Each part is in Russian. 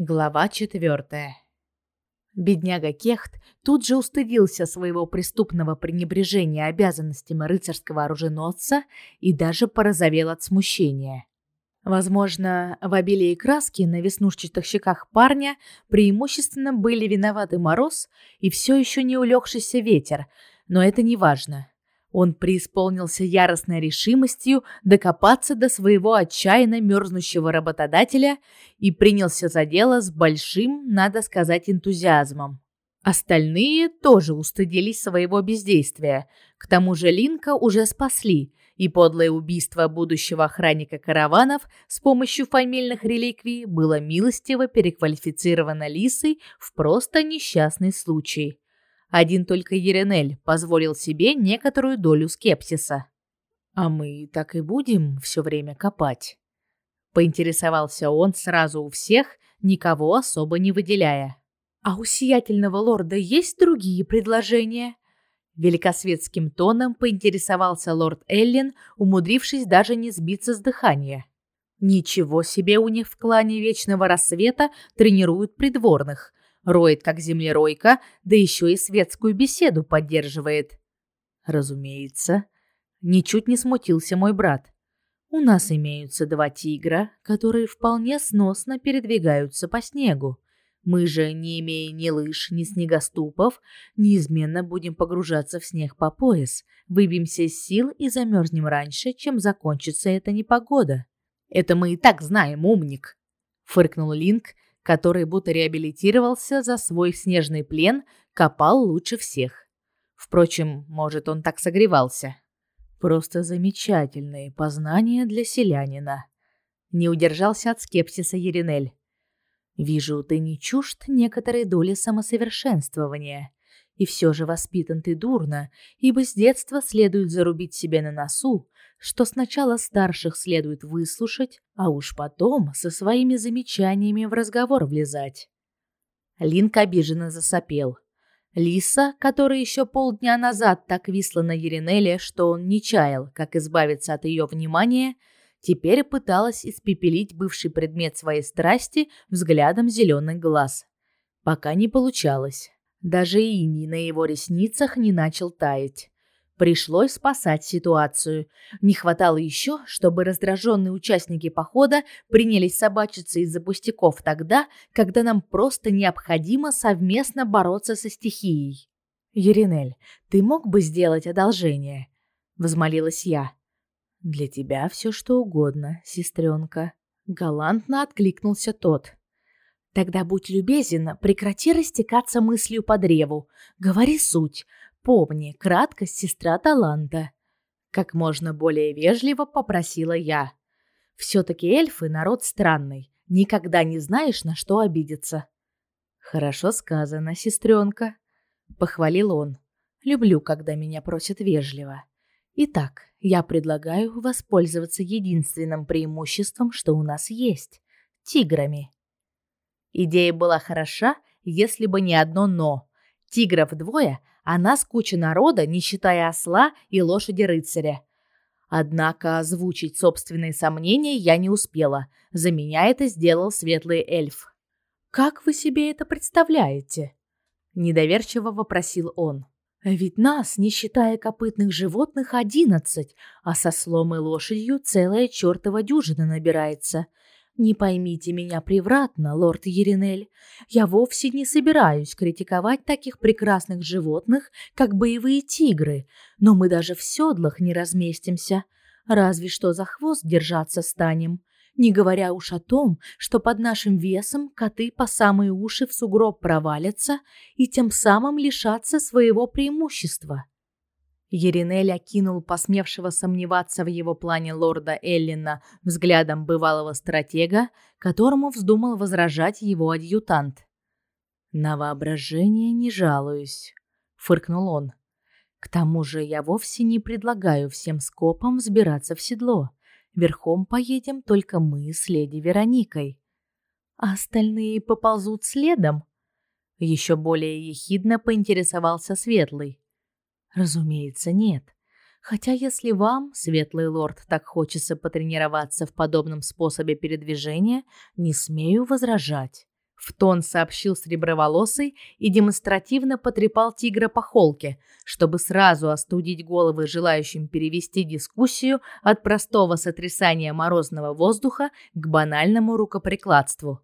Глава четвертая. Бедняга Кехт тут же устыдился своего преступного пренебрежения обязанностями рыцарского оруженосца и даже порозовел от смущения. Возможно, в обилии краски на веснушчатых щеках парня преимущественно были виноваты мороз и все еще не улегшийся ветер, но это не важно. Он преисполнился яростной решимостью докопаться до своего отчаянно мерзнущего работодателя и принялся за дело с большим, надо сказать, энтузиазмом. Остальные тоже устыдились своего бездействия. К тому же Линка уже спасли, и подлое убийство будущего охранника караванов с помощью фамильных реликвий было милостиво переквалифицировано Лисой в просто несчастный случай. Один только Еренель позволил себе некоторую долю скепсиса. А мы так и будем все время копать. Поинтересовался он сразу у всех, никого особо не выделяя. А у сиятельного лорда есть другие предложения? Великосветским тоном поинтересовался лорд Эллен, умудрившись даже не сбиться с дыхания. Ничего себе у них в клане Вечного Рассвета тренируют придворных, Роет как землеройка, да еще и светскую беседу поддерживает. Разумеется, ничуть не смутился мой брат. У нас имеются два тигра, которые вполне сносно передвигаются по снегу. Мы же, не имея ни лыж, ни снегоступов, неизменно будем погружаться в снег по пояс, выбьемся из сил и замерзнем раньше, чем закончится эта непогода. Это мы и так знаем, умник, фыркнул Линк, который будто реабилитировался за свой снежный плен, копал лучше всех. Впрочем, может, он так согревался. Просто замечательные познания для селянина. Не удержался от скепсиса Еринель. Вижу, ты не чужд некоторой доли самосовершенствования. И все же воспитан ты дурно, ибо с детства следует зарубить себе на носу, что сначала старших следует выслушать, а уж потом со своими замечаниями в разговор влезать. Линк обиженно засопел. Лиса, которая еще полдня назад так висла на Еринеле, что он не чаял, как избавиться от ее внимания, теперь пыталась испепелить бывший предмет своей страсти взглядом зеленых глаз. Пока не получалось. Даже иней на его ресницах не начал таять. Пришлось спасать ситуацию. Не хватало еще, чтобы раздраженные участники похода принялись собачиться из-за пустяков тогда, когда нам просто необходимо совместно бороться со стихией. Еринель, ты мог бы сделать одолжение? взмолилась я. Для тебя все что угодно, сестренка. Галантно откликнулся тот. Тогда будь любезен, прекрати растекаться мыслью по древу. Говори суть. Помни, краткость сестра таланта. Как можно более вежливо попросила я. Все-таки эльфы народ странный. Никогда не знаешь, на что обидеться. Хорошо сказано, сестренка. Похвалил он. Люблю, когда меня просят вежливо. Итак, я предлагаю воспользоваться единственным преимуществом, что у нас есть – тиграми. Идея была хороша, если бы не одно «но». Тигров двое, а нас куча народа, не считая осла и лошади рыцаря. Однако озвучить собственные сомнения я не успела. За меня это сделал светлый эльф. Как вы себе это представляете? недоверчиво вопросил он. Ведь нас, не считая копытных животных, одиннадцать, а со слом и лошадью целая чертова дюжина набирается. Не поймите меня превратно, лорд Еринель. Я вовсе не собираюсь критиковать таких прекрасных животных, как боевые тигры, но мы даже в седлах не разместимся, разве что за хвост держаться станем. Не говоря уж о том, что под нашим весом коты по самые уши в сугроб провалятся и тем самым лишатся своего преимущества. Еринель окинул посмевшего сомневаться в его плане лорда Эллина взглядом бывалого стратега, которому вздумал возражать его адъютант. «На воображение не жалуюсь», — фыркнул он. «К тому же я вовсе не предлагаю всем скопом взбираться в седло. Верхом поедем только мы с леди Вероникой. А остальные поползут следом?» Еще более ехидно поинтересовался Светлый. Разумеется, нет. Хотя если вам, светлый лорд, так хочется потренироваться в подобном способе передвижения, не смею возражать, В тон сообщил среброволосый и демонстративно потрепал тигра по холке, чтобы сразу остудить головы желающим перевести дискуссию от простого сотрясания морозного воздуха к банальному рукоприкладству.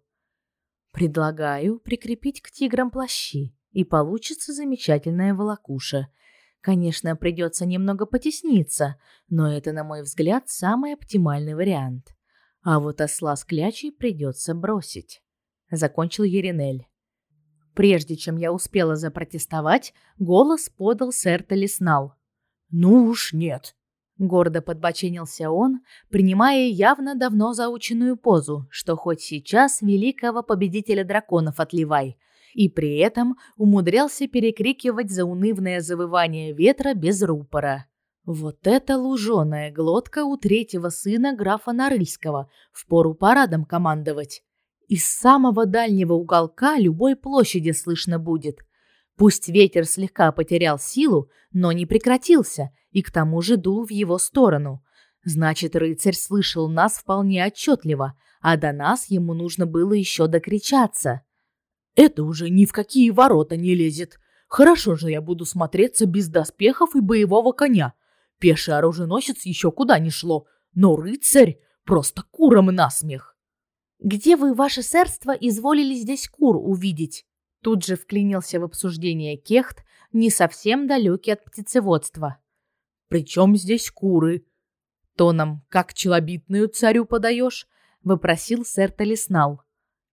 Предлагаю прикрепить к тиграм плащи, и получится замечательная волокуша. Конечно, придется немного потесниться, но это, на мой взгляд, самый оптимальный вариант. А вот осла с клячей придется бросить закончил Еринель. Прежде чем я успела запротестовать, голос подал сэр Талиснал. «Ну уж нет!» Гордо подбоченился он, принимая явно давно заученную позу, что хоть сейчас великого победителя драконов отливай, и при этом умудрялся перекрикивать заунывное завывание ветра без рупора. Вот это луженая глотка у третьего сына графа Нарыльского, впору парадом командовать. Из самого дальнего уголка любой площади слышно будет. Пусть ветер слегка потерял силу, но не прекратился и к тому же дул в его сторону. Значит, рыцарь слышал нас вполне отчетливо, а до нас ему нужно было еще докричаться. Это уже ни в какие ворота не лезет. Хорошо же я буду смотреться без доспехов и боевого коня. Пеший оруженосец еще куда ни шло, но рыцарь просто куром насмех. Где вы, ваше сэрство, изволили здесь кур увидеть? Тут же вклинился в обсуждение Кехт, не совсем далекий от птицеводства. Причем здесь куры? Тоном, как челобитную царю подаешь, выпросил сэр Талиснал.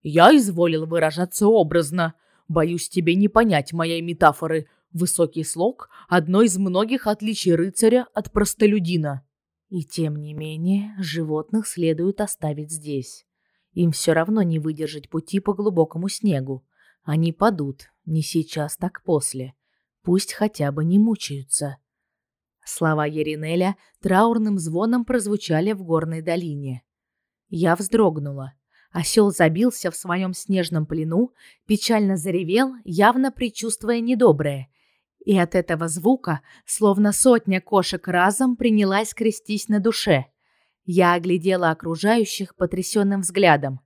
Я изволил выражаться образно. Боюсь тебе не понять моей метафоры. Высокий слог – одно из многих отличий рыцаря от простолюдина. И тем не менее, животных следует оставить здесь. Им все равно не выдержать пути по глубокому снегу. Они падут, не сейчас, так после. Пусть хотя бы не мучаются. Слова Еринеля траурным звоном прозвучали в горной долине. Я вздрогнула. Осел забился в своем снежном плену, печально заревел, явно предчувствуя недоброе. И от этого звука, словно сотня кошек разом, принялась крестись на душе. Я оглядела окружающих потрясенным взглядом.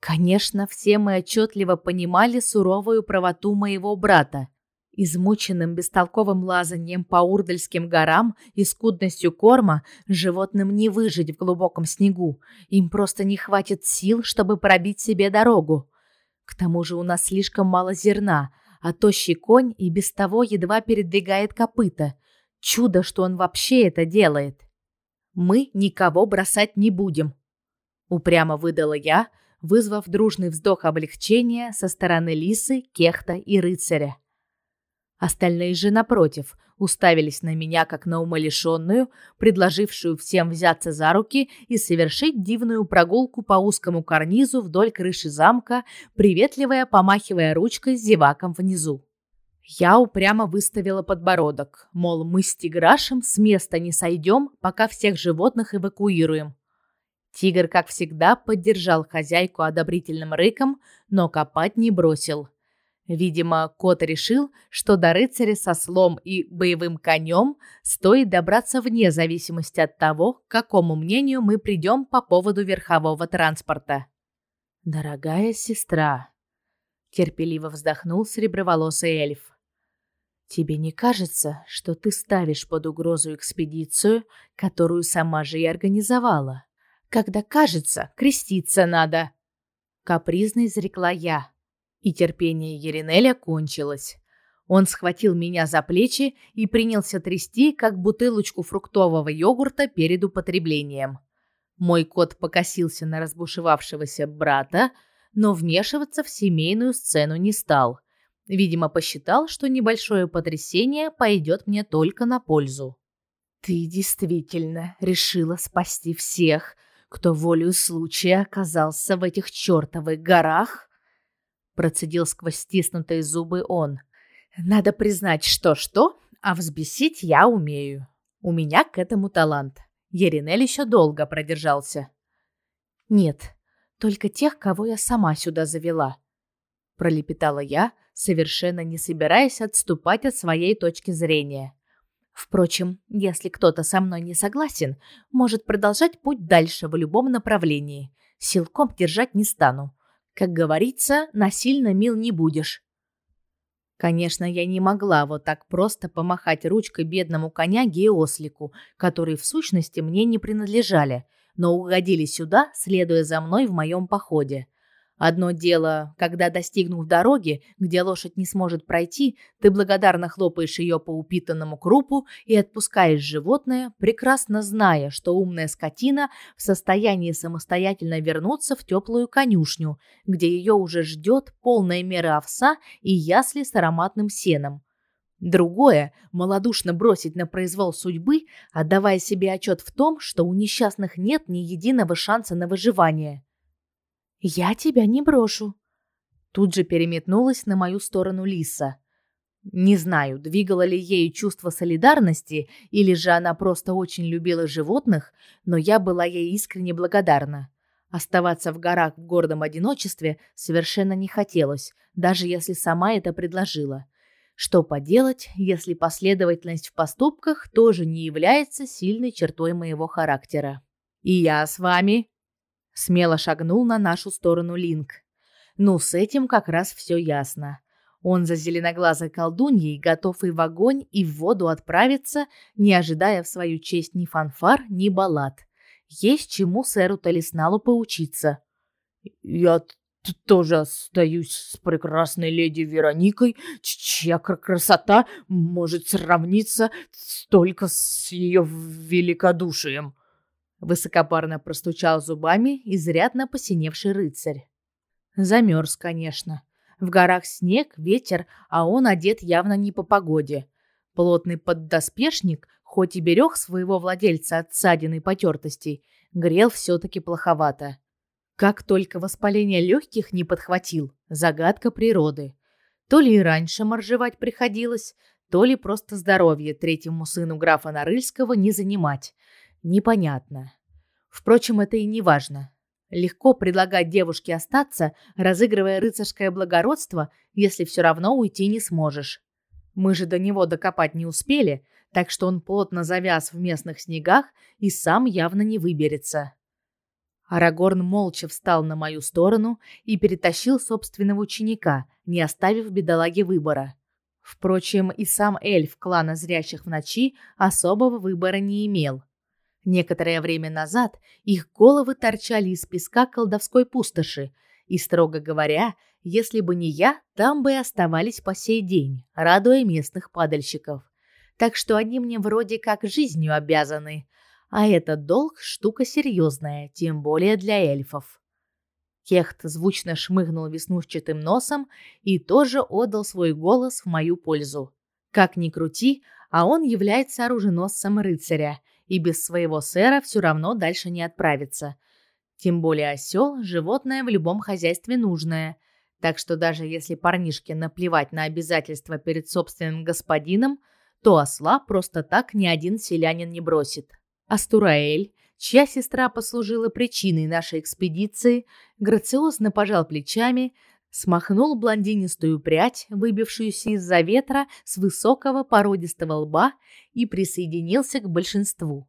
Конечно, все мы отчетливо понимали суровую правоту моего брата. Измученным бестолковым лазаньем по Урдальским горам и скудностью корма животным не выжить в глубоком снегу. Им просто не хватит сил, чтобы пробить себе дорогу. К тому же у нас слишком мало зерна, а тощий конь и без того едва передвигает копыта. Чудо, что он вообще это делает мы никого бросать не будем, упрямо выдала я, вызвав дружный вздох облегчения со стороны Лисы, Кехта и рыцаря. Остальные же напротив уставились на меня как на умалишенную, предложившую всем взяться за руки и совершить дивную прогулку по узкому карнизу вдоль крыши замка, приветливая помахивая ручкой с зеваком внизу. Я упрямо выставила подбородок, мол, мы с тиграшем с места не сойдем, пока всех животных эвакуируем. Тигр, как всегда, поддержал хозяйку одобрительным рыком, но копать не бросил. Видимо, кот решил, что до рыцаря со слом и боевым конем стоит добраться вне зависимости от того, к какому мнению мы придем по поводу верхового транспорта. «Дорогая сестра», — терпеливо вздохнул среброволосый эльф, Тебе не кажется, что ты ставишь под угрозу экспедицию, которую сама же и организовала? Когда кажется, креститься надо. Капризно изрекла я. И терпение Еринеля кончилось. Он схватил меня за плечи и принялся трясти, как бутылочку фруктового йогурта перед употреблением. Мой кот покосился на разбушевавшегося брата, но вмешиваться в семейную сцену не стал. Видимо, посчитал, что небольшое потрясение пойдет мне только на пользу. Ты действительно решила спасти всех, кто волею случая оказался в этих чертовых горах? Процедил сквозь стиснутые зубы он. Надо признать, что-что, а взбесить я умею. У меня к этому талант. Еринель еще долго продержался. Нет, только тех, кого я сама сюда завела. Пролепетала я, совершенно не собираясь отступать от своей точки зрения. Впрочем, если кто-то со мной не согласен, может продолжать путь дальше в любом направлении. Силком держать не стану. Как говорится, насильно мил не будешь. Конечно, я не могла вот так просто помахать ручкой бедному коняге и ослику, которые в сущности мне не принадлежали, но угодили сюда, следуя за мной в моем походе. Одно дело, когда достигнув дороги, где лошадь не сможет пройти, ты благодарно хлопаешь ее по упитанному крупу и отпускаешь животное, прекрасно зная, что умная скотина в состоянии самостоятельно вернуться в теплую конюшню, где ее уже ждет полная мера овса и ясли с ароматным сеном. Другое – малодушно бросить на произвол судьбы, отдавая себе отчет в том, что у несчастных нет ни единого шанса на выживание. «Я тебя не брошу». Тут же переметнулась на мою сторону Лиса. Не знаю, двигало ли ею чувство солидарности, или же она просто очень любила животных, но я была ей искренне благодарна. Оставаться в горах в гордом одиночестве совершенно не хотелось, даже если сама это предложила. Что поделать, если последовательность в поступках тоже не является сильной чертой моего характера. «И я с вами», Смело шагнул на нашу сторону Линк. Ну, с этим как раз все ясно. Он за зеленоглазой колдуньей готов и в огонь, и в воду отправиться, не ожидая в свою честь ни фанфар, ни баллад. Есть чему сэру Талисналу поучиться. «Я тоже остаюсь с прекрасной леди Вероникой, чья красота может сравниться только с ее великодушием», Высокопарно простучал зубами изрядно посиневший рыцарь. Замерз, конечно. В горах снег, ветер, а он одет явно не по погоде. Плотный поддоспешник, хоть и берег своего владельца от ссадин и потертостей, грел все-таки плоховато. Как только воспаление легких не подхватил, загадка природы. То ли и раньше моржевать приходилось, то ли просто здоровье третьему сыну графа Нарыльского не занимать. Непонятно. Впрочем, это и не важно. Легко предлагать девушке остаться, разыгрывая рыцарское благородство, если все равно уйти не сможешь. Мы же до него докопать не успели, так что он плотно завяз в местных снегах и сам явно не выберется. Арагорн молча встал на мою сторону и перетащил собственного ученика, не оставив бедолаге выбора. Впрочем, и сам эльф клана зрящих в ночи особого выбора не имел – Некоторое время назад их головы торчали из песка колдовской пустоши, и, строго говоря, если бы не я, там бы и оставались по сей день, радуя местных падальщиков. Так что они мне вроде как жизнью обязаны, а этот долг штука серьезная, тем более для эльфов. Кехт звучно шмыгнул веснушчатым носом и тоже отдал свой голос в мою пользу. Как ни крути, а он является оруженосцем рыцаря – и без своего сэра все равно дальше не отправится. Тем более осел – животное в любом хозяйстве нужное. Так что даже если парнишке наплевать на обязательства перед собственным господином, то осла просто так ни один селянин не бросит. Астураэль, чья сестра послужила причиной нашей экспедиции, грациозно пожал плечами, смахнул блондинистую прядь, выбившуюся из-за ветра с высокого породистого лба и присоединился к большинству.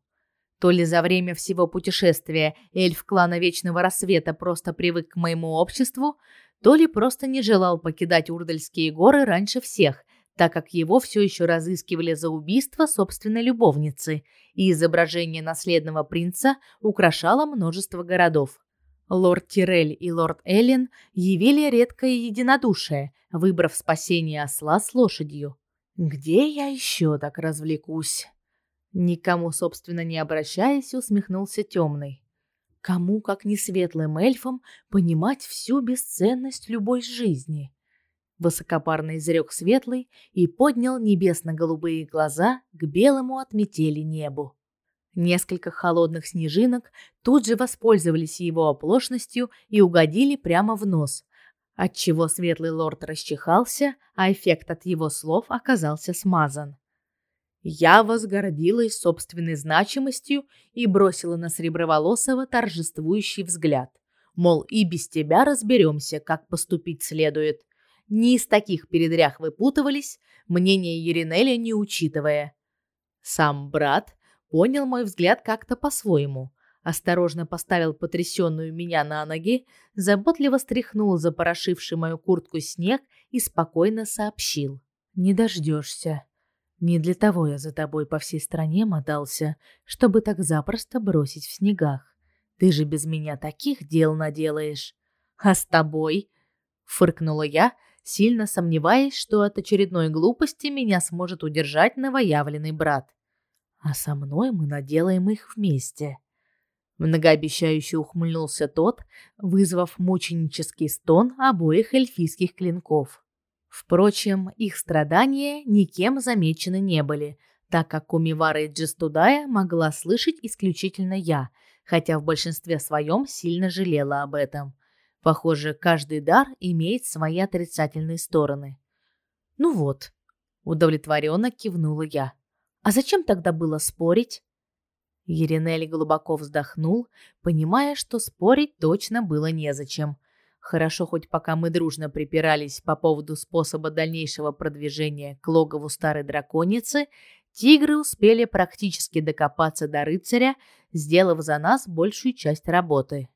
То ли за время всего путешествия эльф клана Вечного Рассвета просто привык к моему обществу, то ли просто не желал покидать Урдальские горы раньше всех, так как его все еще разыскивали за убийство собственной любовницы, и изображение наследного принца украшало множество городов. Лорд Тирель и лорд Эллен явили редкое единодушие, выбрав спасение осла с лошадью. Где я еще так развлекусь? Никому, собственно, не обращаясь, усмехнулся темный. Кому, как не светлым эльфам, понимать всю бесценность любой жизни? Высокопарно изрек светлый и поднял небесно-голубые глаза к белому от метели небу. Несколько холодных снежинок тут же воспользовались его оплошностью и угодили прямо в нос, отчего светлый лорд расчихался, а эффект от его слов оказался смазан. Я возгордилась собственной значимостью и бросила на Среброволосого торжествующий взгляд. Мол, и без тебя разберемся, как поступить следует. Не из таких передрях выпутывались, мнение Еринеля не учитывая. Сам брат понял мой взгляд как-то по-своему. осторожно поставил потрясенную меня на ноги, заботливо стряхнул запорошивший мою куртку снег и спокойно сообщил. «Не дождешься. Не для того я за тобой по всей стране мотался, чтобы так запросто бросить в снегах. Ты же без меня таких дел наделаешь. А с тобой?» Фыркнула я, сильно сомневаясь, что от очередной глупости меня сможет удержать новоявленный брат. «А со мной мы наделаем их вместе». Многообещающе ухмыльнулся тот, вызвав мученический стон обоих эльфийских клинков. Впрочем, их страдания никем замечены не были, так как Кумивара и Джестудая могла слышать исключительно я, хотя в большинстве своем сильно жалела об этом. Похоже, каждый дар имеет свои отрицательные стороны. Ну вот, удовлетворенно кивнула я. А зачем тогда было спорить? Еринель глубоко вздохнул, понимая, что спорить точно было незачем. Хорошо, хоть пока мы дружно припирались по поводу способа дальнейшего продвижения к логову старой драконицы, тигры успели практически докопаться до рыцаря, сделав за нас большую часть работы.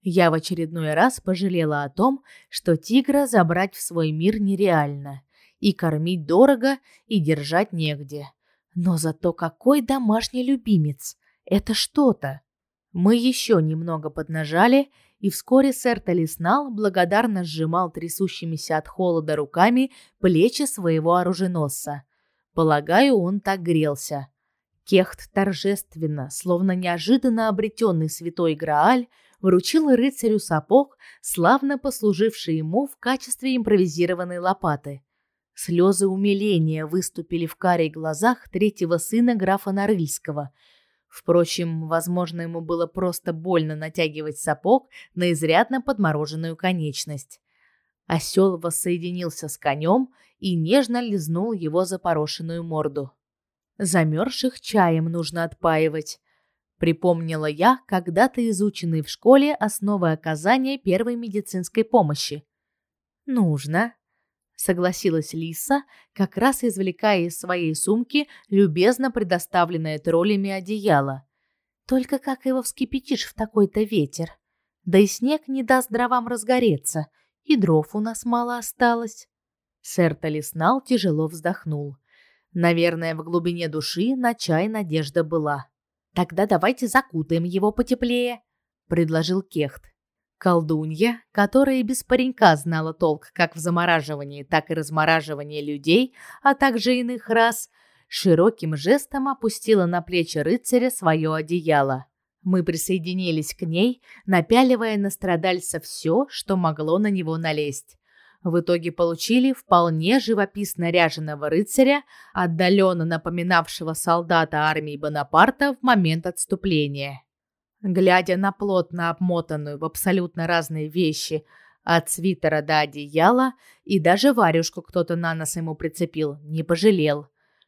Я в очередной раз пожалела о том, что тигра забрать в свой мир нереально, и кормить дорого, и держать негде. Но зато какой домашний любимец! Это что-то. Мы еще немного поднажали, и вскоре сэр Талиснал благодарно сжимал трясущимися от холода руками плечи своего оруженосца. Полагаю, он так грелся. Кехт торжественно, словно неожиданно обретенный святой Грааль, вручил рыцарю сапог, славно послуживший ему в качестве импровизированной лопаты. Слезы умиления выступили в карих глазах третьего сына графа Нарыльского – Впрочем, возможно, ему было просто больно натягивать сапог на изрядно подмороженную конечность. Осел воссоединился с конем и нежно лизнул его запорошенную морду. Замерзших чаем нужно отпаивать. Припомнила я когда-то изученные в школе основы оказания первой медицинской помощи. Нужно, согласилась Лиса, как раз извлекая из своей сумки любезно предоставленное троллями одеяло. Только как его вскипятишь в такой-то ветер? Да и снег не даст дровам разгореться, и дров у нас мало осталось. Сэр Талиснал тяжело вздохнул. Наверное, в глубине души на чай надежда была. Тогда давайте закутаем его потеплее, предложил Кехт. Колдунья, которая без паренька знала толк как в замораживании, так и размораживании людей, а также иных рас, широким жестом опустила на плечи рыцаря свое одеяло. Мы присоединились к ней, напяливая на страдальца все, что могло на него налезть. В итоге получили вполне живописно ряженого рыцаря, отдаленно напоминавшего солдата армии Бонапарта в момент отступления. Глядя на плотно обмотанную в абсолютно разные вещи, от свитера до одеяла, и даже варежку кто-то на нос ему прицепил, не пожалел.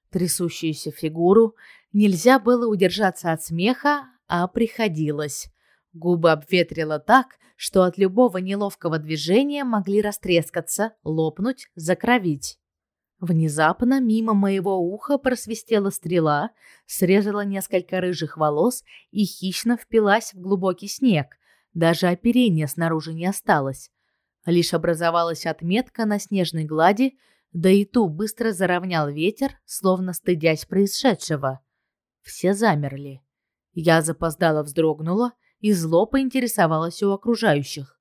Трясущуюся фигуру нельзя было удержаться от смеха, а приходилось. Губы обветрило так, что от любого неловкого движения могли растрескаться, лопнуть, закровить. Внезапно мимо моего уха просвистела стрела, срезала несколько рыжих волос и хищно впилась в глубокий снег. Даже оперения снаружи не осталось. Лишь образовалась отметка на снежной глади, да и ту быстро заровнял ветер, словно стыдясь происшедшего. Все замерли. Я запоздало вздрогнула и зло поинтересовалась у окружающих.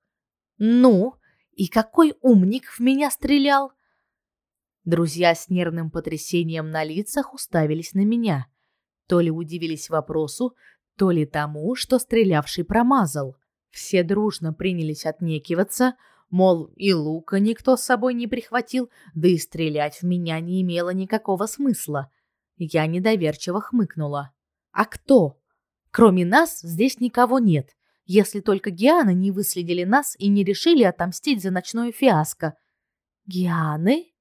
«Ну, и какой умник в меня стрелял?» Друзья с нервным потрясением на лицах уставились на меня. То ли удивились вопросу, то ли тому, что стрелявший промазал. Все дружно принялись отнекиваться, мол, и лука никто с собой не прихватил, да и стрелять в меня не имело никакого смысла. Я недоверчиво хмыкнула. А кто? Кроме нас здесь никого нет, если только Гианы не выследили нас и не решили отомстить за ночное фиаско. Гианы?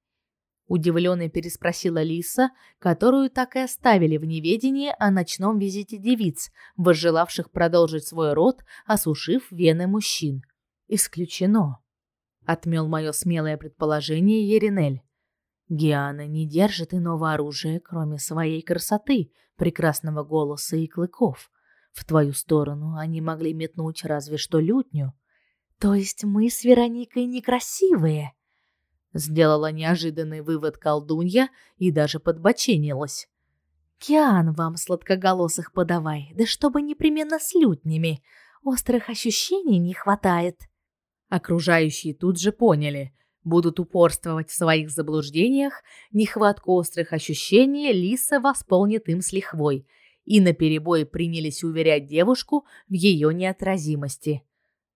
Удивленно переспросила Лиса, которую так и оставили в неведении о ночном визите девиц, возжелавших продолжить свой род, осушив вены мужчин. Исключено, отмел мое смелое предположение Еринель. Гиана не держит иного оружия, кроме своей красоты, прекрасного голоса и клыков. В твою сторону они могли метнуть разве что лютню. То есть мы с Вероникой некрасивые? Сделала неожиданный вывод колдунья и даже подбоченилась. Киан вам сладкоголосых подавай, да чтобы непременно с лютнями. Острых ощущений не хватает. Окружающие тут же поняли. Будут упорствовать в своих заблуждениях, нехватку острых ощущений Лиса восполнит им с лихвой, и наперебой принялись уверять девушку в ее неотразимости.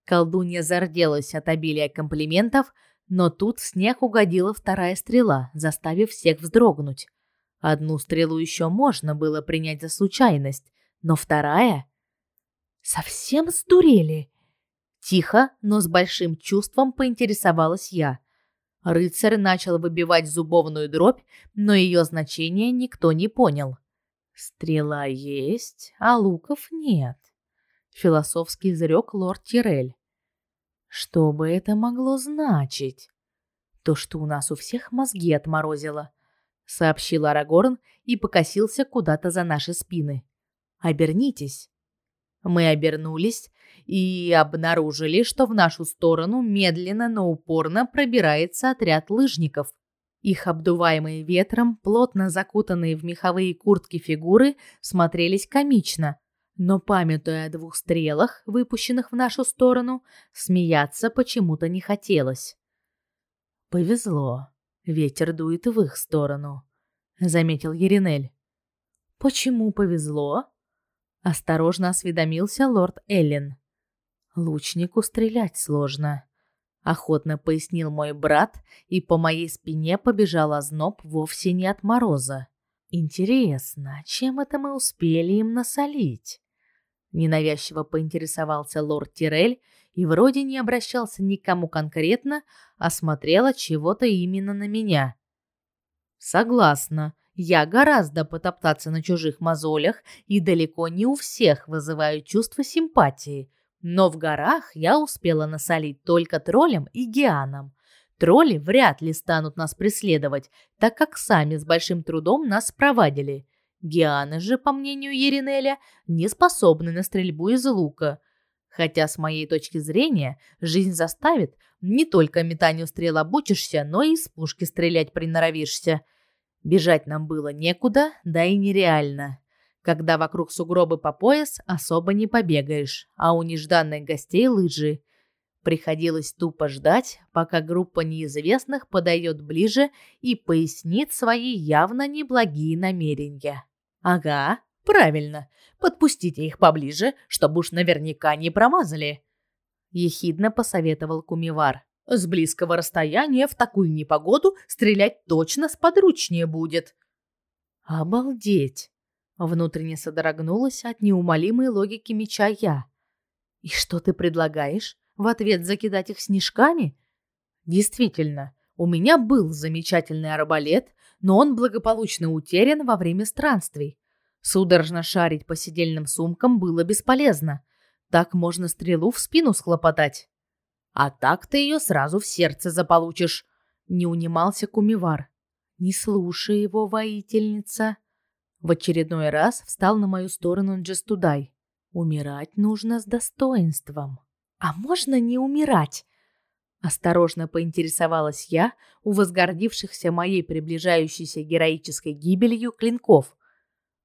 Колдунья зарделась от обилия комплиментов, но тут в снег угодила вторая стрела, заставив всех вздрогнуть. Одну стрелу еще можно было принять за случайность, но вторая... Совсем сдурели? Тихо, но с большим чувством поинтересовалась я. Рыцарь начал выбивать зубовную дробь, но ее значение никто не понял. Стрела есть, а луков нет, философски изрек лорд Тирель. Что бы это могло значить? То, что у нас у всех мозги отморозило, сообщил Арагорн и покосился куда-то за наши спины. Обернитесь. Мы обернулись и обнаружили, что в нашу сторону медленно, но упорно пробирается отряд лыжников. Их обдуваемые ветром, плотно закутанные в меховые куртки фигуры смотрелись комично, но памятуя о двух стрелах, выпущенных в нашу сторону, смеяться почему-то не хотелось. Повезло. Ветер дует в их сторону, заметил Еринель. Почему повезло? осторожно осведомился лорд Эллен. Лучнику стрелять сложно, охотно пояснил мой брат, и по моей спине побежал озноб вовсе не от мороза. Интересно, чем это мы успели им насолить? Ненавязчиво поинтересовался лорд Тирель и вроде не обращался ни к кому конкретно, а смотрел от чего-то именно на меня. Согласна. Я гораздо потоптаться на чужих мозолях и далеко не у всех вызываю чувство симпатии. Но в горах я успела насолить только троллям и гианам. Тролли вряд ли станут нас преследовать, так как сами с большим трудом нас проводили. Гианы же, по мнению Еринеля, не способны на стрельбу из лука. Хотя, с моей точки зрения, жизнь заставит, не только метанию стрел обучишься, но и из пушки стрелять приноровишься. Бежать нам было некуда, да и нереально. Когда вокруг сугробы по пояс, особо не побегаешь, а у нежданных гостей лыжи. Приходилось тупо ждать, пока группа неизвестных подойдет ближе и пояснит свои явно неблагие намерения. Ага, правильно. Подпустите их поближе, чтобы уж наверняка не промазали. Ехидно посоветовал Кумивар. С близкого расстояния в такую непогоду стрелять точно сподручнее будет. Обалдеть. Внутренне содрогнулась от неумолимой логики меча я. И что ты предлагаешь? В ответ закидать их снежками? Действительно, у меня был замечательный арбалет, но он благополучно утерян во время странствий. Судорожно шарить по сидельным сумкам было бесполезно. Так можно стрелу в спину схлопотать. А так ты ее сразу в сердце заполучишь. Не унимался Кумивар. Не слушай его, воительница. В очередной раз встал на мою сторону Джестудай. Умирать нужно с достоинством. А можно не умирать? Осторожно поинтересовалась я у возгордившихся моей приближающейся героической гибелью клинков.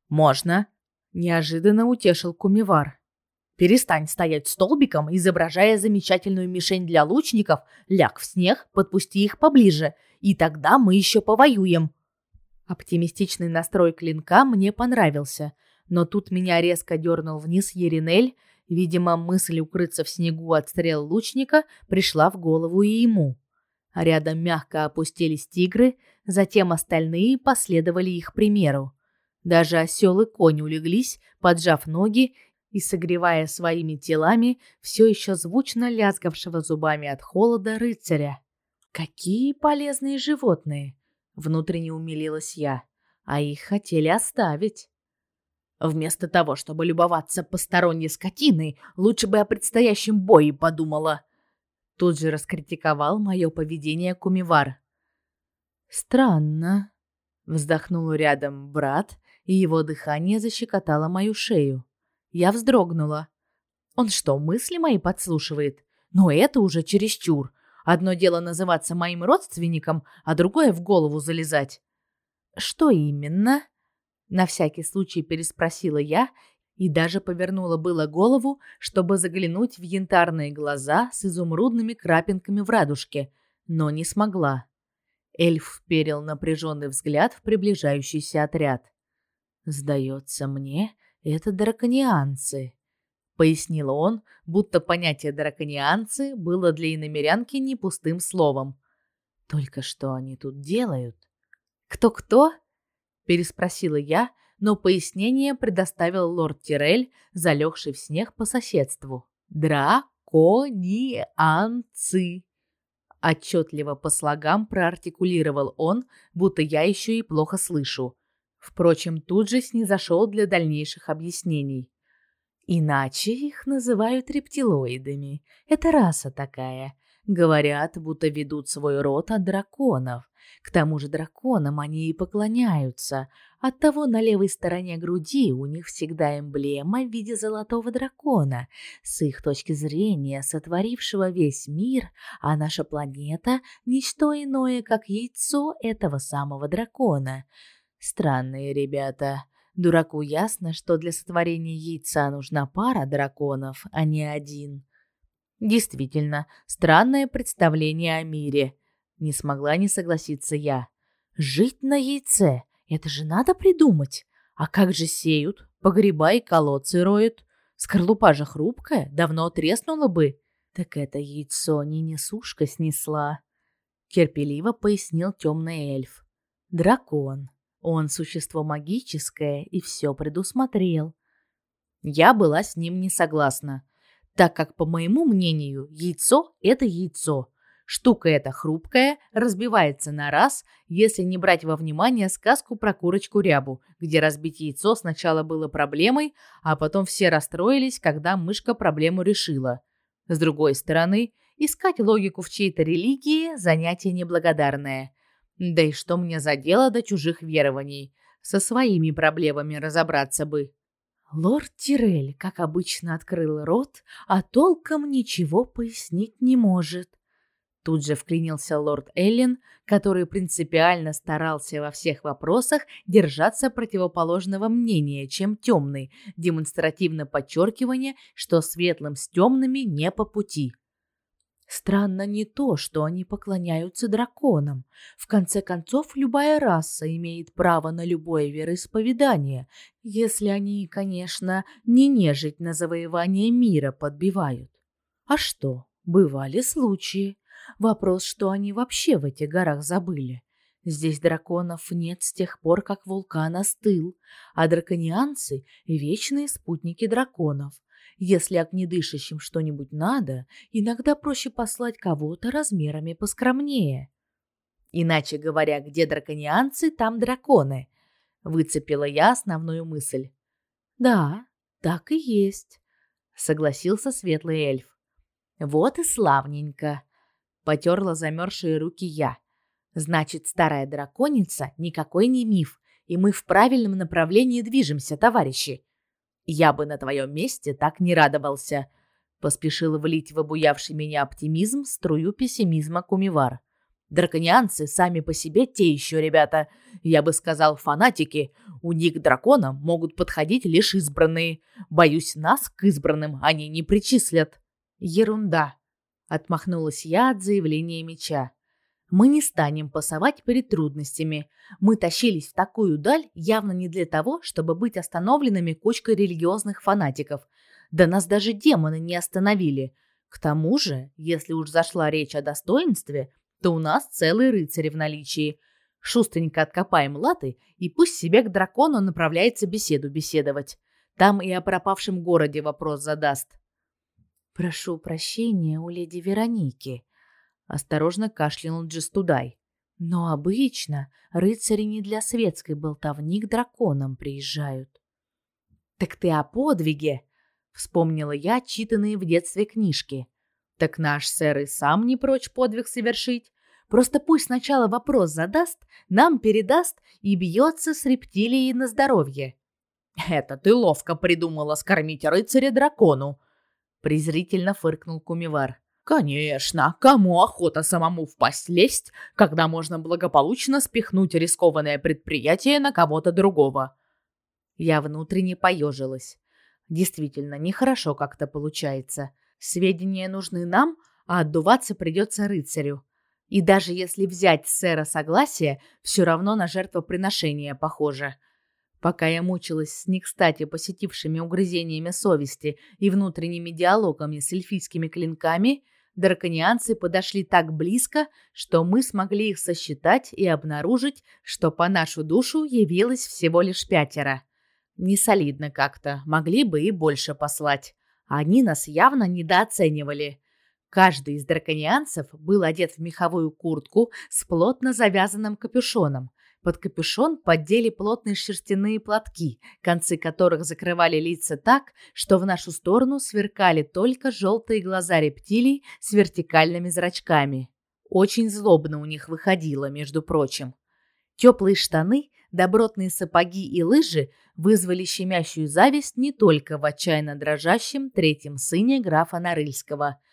«Можно», — неожиданно утешил Кумивар. «Перестань стоять столбиком, изображая замечательную мишень для лучников, ляг в снег, подпусти их поближе, и тогда мы еще повоюем». Оптимистичный настрой клинка мне понравился, но тут меня резко дернул вниз Еринель, Видимо, мысль укрыться в снегу от стрел лучника пришла в голову и ему. Рядом мягко опустились тигры, затем остальные последовали их примеру. Даже осел и конь улеглись, поджав ноги и согревая своими телами все еще звучно лязгавшего зубами от холода рыцаря. Какие полезные животные, внутренне умилилась я, а их хотели оставить. Вместо того, чтобы любоваться посторонней скотиной, лучше бы о предстоящем бое подумала. Тут же раскритиковал мое поведение Кумивар. Странно, вздохнул рядом брат, и его дыхание защекотало мою шею. Я вздрогнула. Он что, мысли мои подслушивает? Но это уже чересчур. Одно дело называться моим родственником, а другое в голову залезать. Что именно? На всякий случай переспросила я и даже повернула было голову, чтобы заглянуть в янтарные глаза с изумрудными крапинками в радужке, но не смогла. Эльф вперил напряженный взгляд в приближающийся отряд. «Сдается мне, это драконианцы», — пояснил он, будто понятие драконианцы было для иномерянки не пустым словом. «Только что они тут делают?» «Кто-кто?» — переспросила я, — но пояснение предоставил лорд Тирель, залегший в снег по соседству. «Драконианцы!» Отчетливо по слогам проартикулировал он, будто я еще и плохо слышу. Впрочем, тут же снизошел для дальнейших объяснений. Иначе их называют рептилоидами. Это раса такая. Говорят, будто ведут свой род от драконов. К тому же драконам они и поклоняются. Оттого на левой стороне груди у них всегда эмблема в виде золотого дракона. С их точки зрения, сотворившего весь мир, а наша планета – ничто иное, как яйцо этого самого дракона. Странные ребята. Дураку ясно, что для сотворения яйца нужна пара драконов, а не один. Действительно, странное представление о мире. Не смогла не согласиться я. Жить на яйце — это же надо придумать. А как же сеют, погреба и колодцы роют? Скорлупа же хрупкая, давно треснула бы. Так это яйцо не несушка снесла. Терпеливо пояснил темный эльф. Дракон. Он существо магическое и все предусмотрел. Я была с ним не согласна так как, по моему мнению, яйцо – это яйцо. Штука эта хрупкая, разбивается на раз, если не брать во внимание сказку про курочку-рябу, где разбить яйцо сначала было проблемой, а потом все расстроились, когда мышка проблему решила. С другой стороны, искать логику в чьей-то религии – занятие неблагодарное. Да и что мне за дело до чужих верований? Со своими проблемами разобраться бы. Лорд Тирель, как обычно, открыл рот, а толком ничего пояснить не может. Тут же вклинился лорд Эллен, который принципиально старался во всех вопросах держаться противоположного мнения, чем темный, демонстративно подчеркивание, что светлым с темными не по пути. Странно не то, что они поклоняются драконам. В конце концов, любая раса имеет право на любое вероисповедание, если они, конечно, не нежить на завоевание мира подбивают. А что, бывали случаи. Вопрос, что они вообще в этих горах забыли. Здесь драконов нет с тех пор, как вулкан остыл, а драконианцы — вечные спутники драконов. Если огнедышащим что-нибудь надо, иногда проще послать кого-то размерами поскромнее. Иначе говоря, где драконианцы, там драконы. Выцепила я основную мысль. Да, так и есть, согласился светлый эльф. Вот и славненько. Потерла замерзшие руки я. Значит, старая драконица никакой не миф, и мы в правильном направлении движемся, товарищи. Я бы на твоем месте так не радовался. Поспешил влить в обуявший меня оптимизм струю пессимизма Кумивар. Драконианцы сами по себе те еще ребята. Я бы сказал, фанатики. У них к драконам могут подходить лишь избранные. Боюсь, нас к избранным они не причислят. Ерунда. Отмахнулась я от заявления меча. Мы не станем пасовать перед трудностями. Мы тащились в такую даль явно не для того, чтобы быть остановленными кучкой религиозных фанатиков. Да нас даже демоны не остановили. К тому же, если уж зашла речь о достоинстве, то у нас целые рыцари в наличии. Шустренько откопаем латы, и пусть себе к дракону направляется беседу беседовать. Там и о пропавшем городе вопрос задаст. «Прошу прощения у леди Вероники», Осторожно кашлянул Джестудай. Но обычно рыцари не для светской болтовни к драконам приезжают. Так ты о подвиге, вспомнила я читанные в детстве книжки. Так наш сэр и сам не прочь подвиг совершить. Просто пусть сначала вопрос задаст, нам передаст и бьется с рептилией на здоровье. Это ты ловко придумала скормить рыцаря дракону, презрительно фыркнул Кумивар. Конечно, кому охота самому в пасть лезть, когда можно благополучно спихнуть рискованное предприятие на кого-то другого? Я внутренне поежилась. Действительно, нехорошо как-то получается. Сведения нужны нам, а отдуваться придется рыцарю. И даже если взять сэра согласие, все равно на жертвоприношение похоже. Пока я мучилась с не кстати посетившими угрызениями совести и внутренними диалогами с эльфийскими клинками, драконианцы подошли так близко, что мы смогли их сосчитать и обнаружить, что по нашу душу явилось всего лишь пятеро. Не солидно как-то, могли бы и больше послать. Они нас явно недооценивали. Каждый из драконианцев был одет в меховую куртку с плотно завязанным капюшоном. Под капюшон поддели плотные шерстяные платки, концы которых закрывали лица так, что в нашу сторону сверкали только желтые глаза рептилий с вертикальными зрачками. Очень злобно у них выходило, между прочим. Теплые штаны, добротные сапоги и лыжи вызвали щемящую зависть не только в отчаянно дрожащем третьем сыне графа Нарыльского –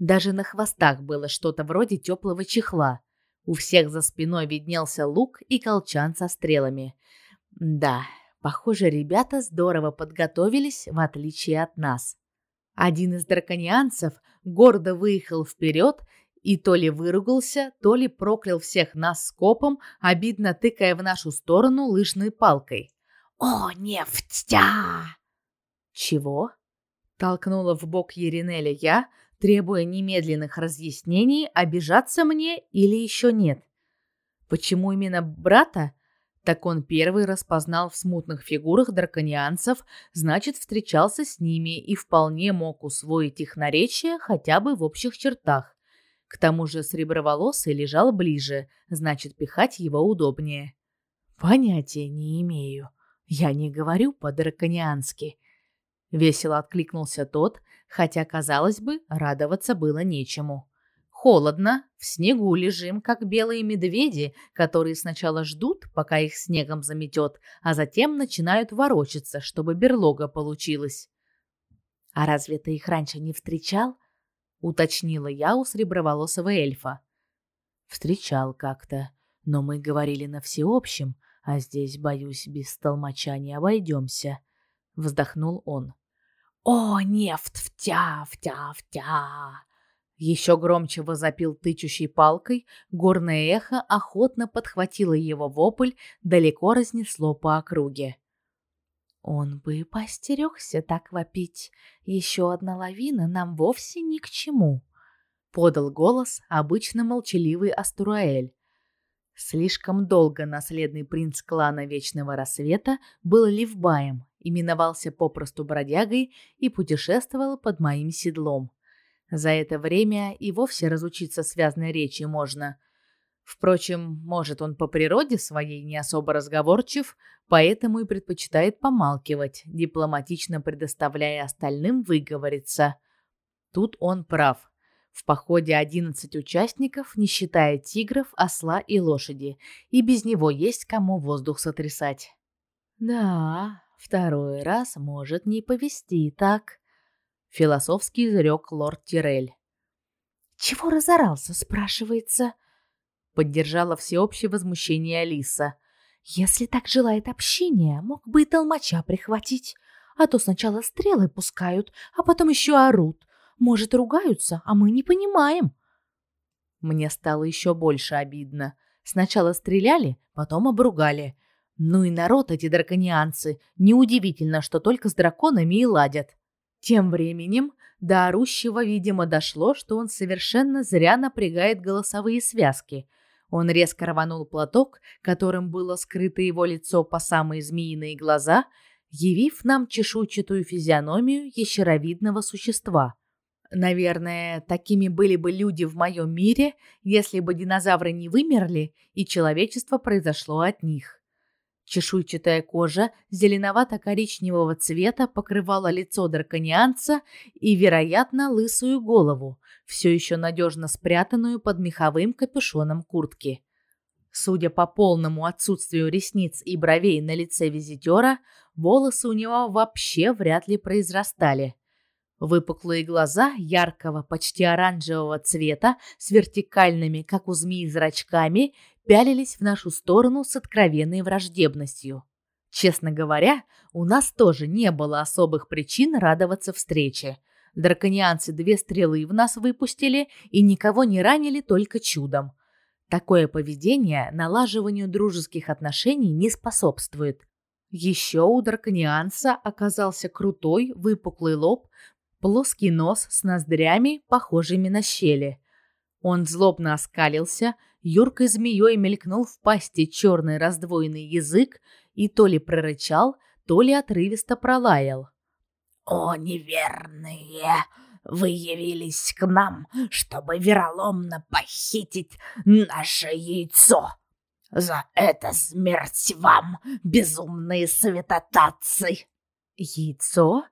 даже на хвостах было что-то вроде теплого чехла. У всех за спиной виднелся лук и колчан со стрелами. Да, похоже, ребята здорово подготовились, в отличие от нас. Один из драконианцев гордо выехал вперед и то ли выругался, то ли проклял всех нас скопом, обидно тыкая в нашу сторону лыжной палкой. «О, нефтя!» «Чего?» — толкнула в бок Еринеля я, требуя немедленных разъяснений, обижаться мне или еще нет. Почему именно брата? Так он первый распознал в смутных фигурах драконианцев, значит, встречался с ними и вполне мог усвоить их наречие хотя бы в общих чертах. К тому же среброволосый лежал ближе, значит, пихать его удобнее. Понятия не имею. Я не говорю по-дракониански. Весело откликнулся тот, хотя, казалось бы, радоваться было нечему. Холодно, в снегу лежим, как белые медведи, которые сначала ждут, пока их снегом заметет, а затем начинают ворочаться, чтобы берлога получилась. «А разве ты их раньше не встречал?» — уточнила я у среброволосого эльфа. «Встречал как-то, но мы говорили на всеобщем, а здесь, боюсь, без толмача не обойдемся», — вздохнул он. «О, нефть, втя, втя, втя!» Еще громче возопил тычущей палкой, горное эхо охотно подхватило его вопль, далеко разнесло по округе. Он бы постерегся так вопить. Еще одна лавина нам вовсе ни к чему. Подал голос обычно молчаливый Астураэль. Слишком долго наследный принц клана Вечного Рассвета был ливбаем, именовался попросту бродягой и путешествовал под моим седлом. За это время и вовсе разучиться связной речи можно. Впрочем, может, он по природе своей не особо разговорчив, поэтому и предпочитает помалкивать, дипломатично предоставляя остальным выговориться. Тут он прав. В походе 11 участников, не считая тигров, осла и лошади, и без него есть кому воздух сотрясать. Да, Второй раз может не повести так, философски изрек лорд Тирель. Чего разорался, спрашивается? Поддержала всеобщее возмущение Алиса. Если так желает общения, мог бы и толмача прихватить, а то сначала стрелы пускают, а потом еще орут. Может, ругаются, а мы не понимаем. Мне стало еще больше обидно. Сначала стреляли, потом обругали. Ну и народ эти драконианцы. Неудивительно, что только с драконами и ладят. Тем временем до орущего, видимо, дошло, что он совершенно зря напрягает голосовые связки. Он резко рванул платок, которым было скрыто его лицо по самые змеиные глаза, явив нам чешуйчатую физиономию ящеровидного существа. Наверное, такими были бы люди в моем мире, если бы динозавры не вымерли и человечество произошло от них. Чешуйчатая кожа зеленовато-коричневого цвета покрывала лицо драконианца и, вероятно, лысую голову, все еще надежно спрятанную под меховым капюшоном куртки. Судя по полному отсутствию ресниц и бровей на лице визитера, волосы у него вообще вряд ли произрастали. Выпуклые глаза яркого, почти оранжевого цвета с вертикальными, как у змеи, зрачками пялились в нашу сторону с откровенной враждебностью. Честно говоря, у нас тоже не было особых причин радоваться встрече. Драконианцы две стрелы в нас выпустили и никого не ранили только чудом. Такое поведение налаживанию дружеских отношений не способствует. Еще у драконианца оказался крутой, выпуклый лоб, плоский нос с ноздрями, похожими на щели. Он злобно оскалился, юркой змеей мелькнул в пасти черный раздвоенный язык и то ли прорычал, то ли отрывисто пролаял. «О, неверные! Вы явились к нам, чтобы вероломно похитить наше яйцо! За это смерть вам, безумные святотатцы!» «Яйцо?»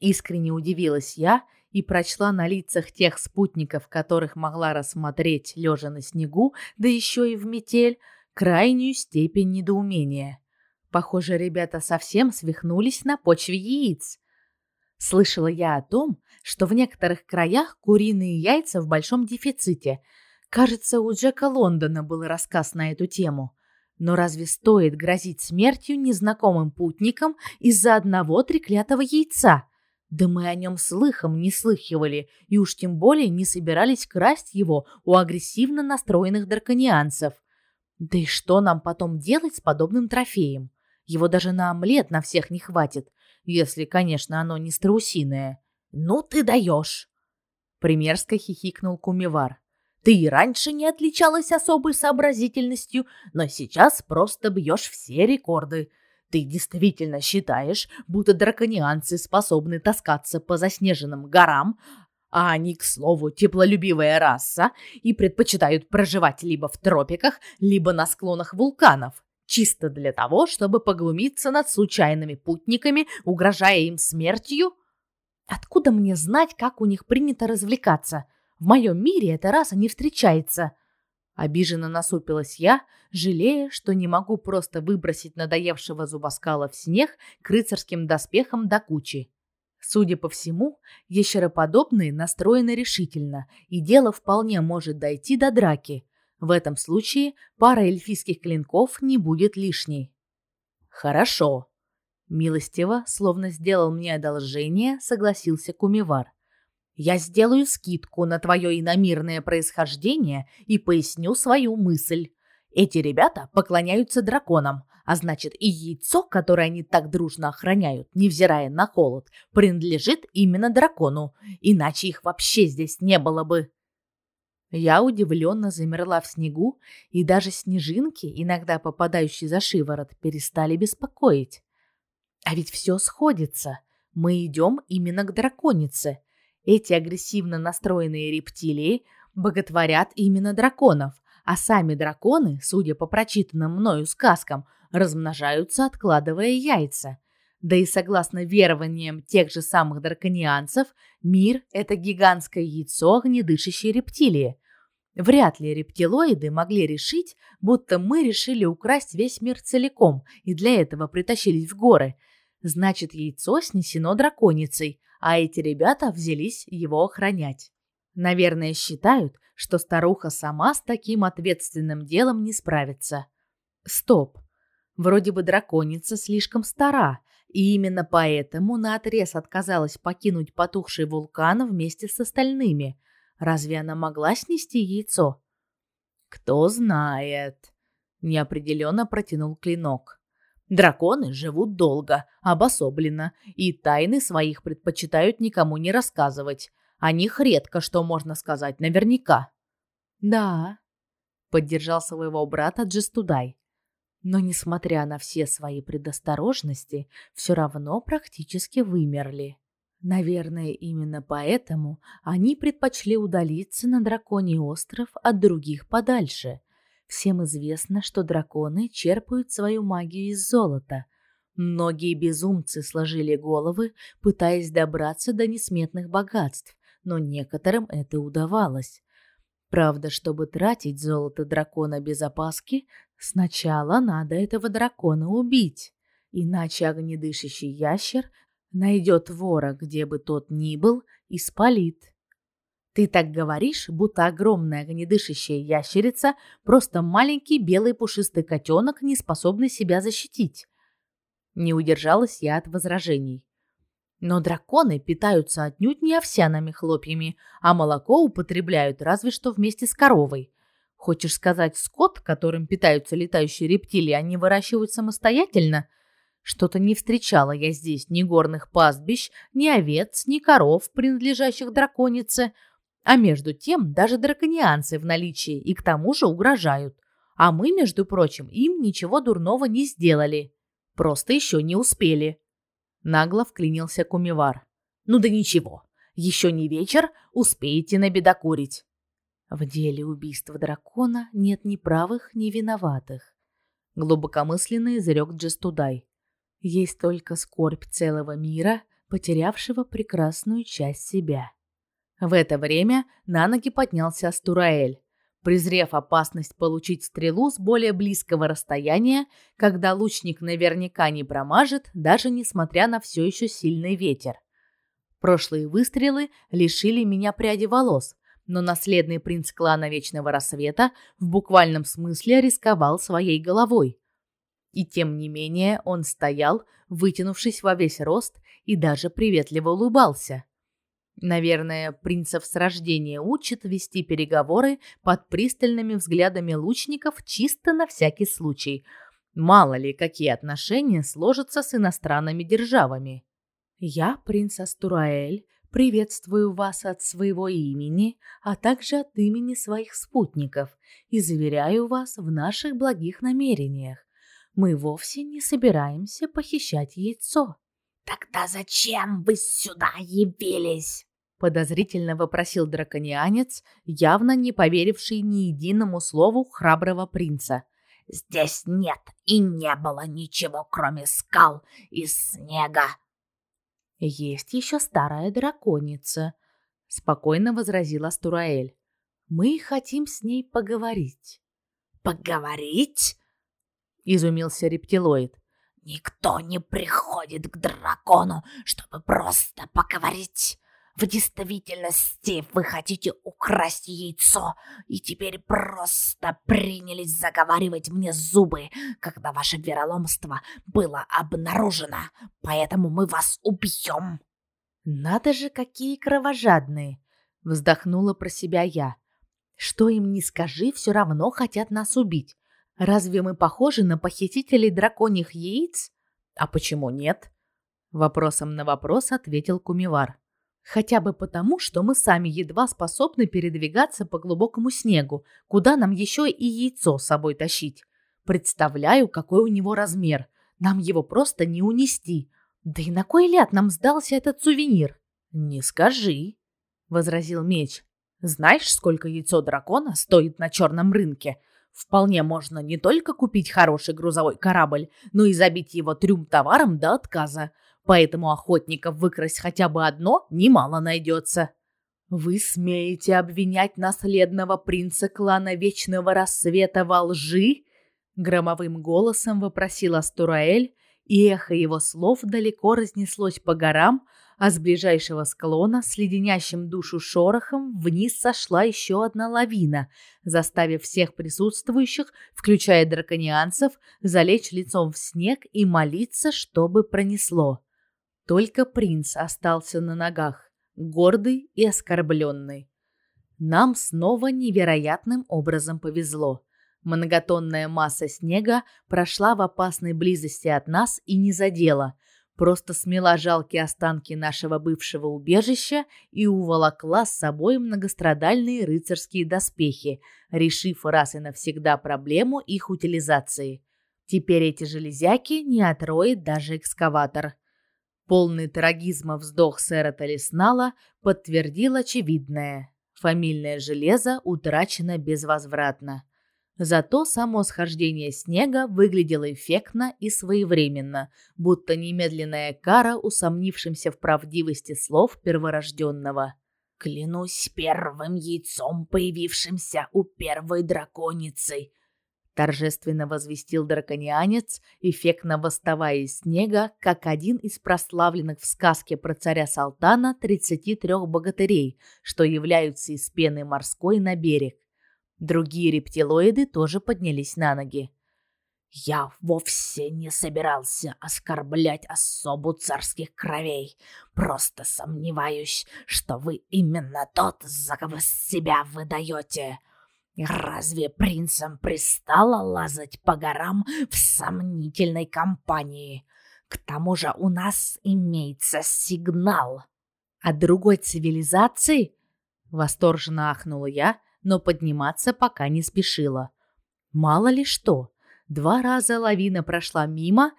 Искренне удивилась я и прочла на лицах тех спутников, которых могла рассмотреть лежа на снегу, да еще и в метель, крайнюю степень недоумения. Похоже, ребята совсем свихнулись на почве яиц. Слышала я о том, что в некоторых краях куриные яйца в большом дефиците. Кажется, у Джека Лондона был рассказ на эту тему. Но разве стоит грозить смертью незнакомым путникам из-за одного треклятого яйца? Да мы о нем слыхом не слыхивали, и уж тем более не собирались красть его у агрессивно настроенных драконианцев. Да и что нам потом делать с подобным трофеем? Его даже на омлет на всех не хватит. Если, конечно, оно не страусиное. Ну ты даешь!» Примерзко хихикнул Кумивар. «Ты и раньше не отличалась особой сообразительностью, но сейчас просто бьешь все рекорды. Ты действительно считаешь, будто драконианцы способны таскаться по заснеженным горам, а они, к слову, теплолюбивая раса и предпочитают проживать либо в тропиках, либо на склонах вулканов чисто для того, чтобы поглумиться над случайными путниками, угрожая им смертью? Откуда мне знать, как у них принято развлекаться? В моем мире эта раса не встречается. Обиженно насупилась я, жалея, что не могу просто выбросить надоевшего зубоскала в снег к рыцарским доспехам до кучи. Судя по всему, ящероподобные настроены решительно, и дело вполне может дойти до драки. В этом случае пара эльфийских клинков не будет лишней. Хорошо. Милостиво, словно сделал мне одолжение, согласился Кумивар. Я сделаю скидку на твое иномирное происхождение и поясню свою мысль. Эти ребята поклоняются драконам, а значит и яйцо, которое они так дружно охраняют, невзирая на холод, принадлежит именно дракону, иначе их вообще здесь не было бы. Я удивленно замерла в снегу, и даже снежинки, иногда попадающие за шиворот, перестали беспокоить. А ведь все сходится. Мы идем именно к драконице. Эти агрессивно настроенные рептилии боготворят именно драконов, а сами драконы, судя по прочитанным мною сказкам, размножаются, откладывая яйца. Да и согласно верованиям тех же самых драконианцев, мир – это гигантское яйцо огнедышащей рептилии. Вряд ли рептилоиды могли решить, будто мы решили украсть весь мир целиком и для этого притащились в горы. Значит, яйцо снесено драконицей, а эти ребята взялись его охранять. Наверное, считают, что старуха сама с таким ответственным делом не справится. Стоп. Вроде бы драконица слишком стара, и именно поэтому наотрез отказалась покинуть потухший вулкан вместе с остальными – Разве она могла снести яйцо? Кто знает, неопределенно протянул клинок. Драконы живут долго, обособленно, и тайны своих предпочитают никому не рассказывать. О них редко что можно сказать наверняка. Да, поддержал своего брата Джестудай. Но несмотря на все свои предосторожности, все равно практически вымерли. Наверное, именно поэтому они предпочли удалиться на драконий остров от других подальше. Всем известно, что драконы черпают свою магию из золота. Многие безумцы сложили головы, пытаясь добраться до несметных богатств, но некоторым это удавалось. Правда, чтобы тратить золото дракона без опаски, сначала надо этого дракона убить. Иначе огнедышащий ящер найдет вора, где бы тот ни был, и спалит. Ты так говоришь, будто огромная огнедышащая ящерица просто маленький белый пушистый котенок, не способный себя защитить. Не удержалась я от возражений. Но драконы питаются отнюдь не овсяными хлопьями, а молоко употребляют разве что вместе с коровой. Хочешь сказать, скот, которым питаются летающие рептилии, они выращивают самостоятельно? Что-то не встречала я здесь ни горных пастбищ, ни овец, ни коров, принадлежащих драконице. А между тем даже драконианцы в наличии и к тому же угрожают. А мы, между прочим, им ничего дурного не сделали. Просто еще не успели. Нагло вклинился Кумивар. Ну да ничего, еще не вечер, успеете набедокурить. В деле убийства дракона нет ни правых, ни виноватых. Глубокомысленно изрек Джестудай. Есть только скорбь целого мира, потерявшего прекрасную часть себя. В это время на ноги поднялся Астураэль. Презрев опасность получить стрелу с более близкого расстояния, когда лучник наверняка не промажет, даже несмотря на все еще сильный ветер. Прошлые выстрелы лишили меня пряди волос, но наследный принц клана Вечного Рассвета в буквальном смысле рисковал своей головой. И тем не менее он стоял, вытянувшись во весь рост, и даже приветливо улыбался. Наверное, принцев с рождения учат вести переговоры под пристальными взглядами лучников чисто на всякий случай. Мало ли, какие отношения сложатся с иностранными державами. Я, принц Астураэль, приветствую вас от своего имени, а также от имени своих спутников и заверяю вас в наших благих намерениях. Мы вовсе не собираемся похищать яйцо. «Тогда зачем вы сюда явились?» подозрительно вопросил драконианец, явно не поверивший ни единому слову храброго принца. «Здесь нет и не было ничего, кроме скал и снега». «Есть еще старая драконица», — спокойно возразила Стураэль. «Мы хотим с ней поговорить». «Поговорить?» — изумился рептилоид. Никто не приходит к дракону, чтобы просто поговорить. В действительности вы хотите украсть яйцо и теперь просто принялись заговаривать мне зубы, когда ваше вероломство было обнаружено, поэтому мы вас убьем. Надо же, какие кровожадные, вздохнула про себя я. Что им не скажи, все равно хотят нас убить. Разве мы похожи на похитителей драконьих яиц? А почему нет? Вопросом на вопрос ответил Кумивар. Хотя бы потому, что мы сами едва способны передвигаться по глубокому снегу, куда нам еще и яйцо с собой тащить. Представляю, какой у него размер. Нам его просто не унести. Да и на кой ляд нам сдался этот сувенир? Не скажи, возразил меч. Знаешь, сколько яйцо дракона стоит на черном рынке? Вполне можно не только купить хороший грузовой корабль, но и забить его трюм товаром до отказа. Поэтому охотников выкрасть хотя бы одно немало найдется. Вы смеете обвинять наследного принца клана Вечного Рассвета во лжи? Громовым голосом вопросила Стураэль, и эхо его слов далеко разнеслось по горам, а с ближайшего склона с леденящим душу шорохом вниз сошла еще одна лавина, заставив всех присутствующих, включая драконианцев, залечь лицом в снег и молиться, чтобы пронесло. Только принц остался на ногах, гордый и оскорбленный. Нам снова невероятным образом повезло. Многотонная масса снега прошла в опасной близости от нас и не задела, просто смела жалкие останки нашего бывшего убежища и уволокла с собой многострадальные рыцарские доспехи, решив раз и навсегда проблему их утилизации. Теперь эти железяки не отроет даже экскаватор. Полный трагизма вздох сэра Талиснала подтвердил очевидное. Фамильное железо утрачено безвозвратно. Зато само схождение снега выглядело эффектно и своевременно, будто немедленная кара усомнившимся в правдивости слов перворожденного. Клянусь первым яйцом, появившимся у первой драконицы, торжественно возвестил драконианец, эффектно восставая из снега, как один из прославленных в сказке про царя Салтана 33 богатырей, что являются из пены морской на берег. Другие рептилоиды тоже поднялись на ноги. Я вовсе не собирался оскорблять особу царских кровей. Просто сомневаюсь, что вы именно тот, за кого себя выдаете. Разве принцам пристало лазать по горам в сомнительной компании? К тому же у нас имеется сигнал. От другой цивилизации? Восторженно ахнула я, но подниматься пока не спешила. Мало ли что. Два раза лавина прошла мимо,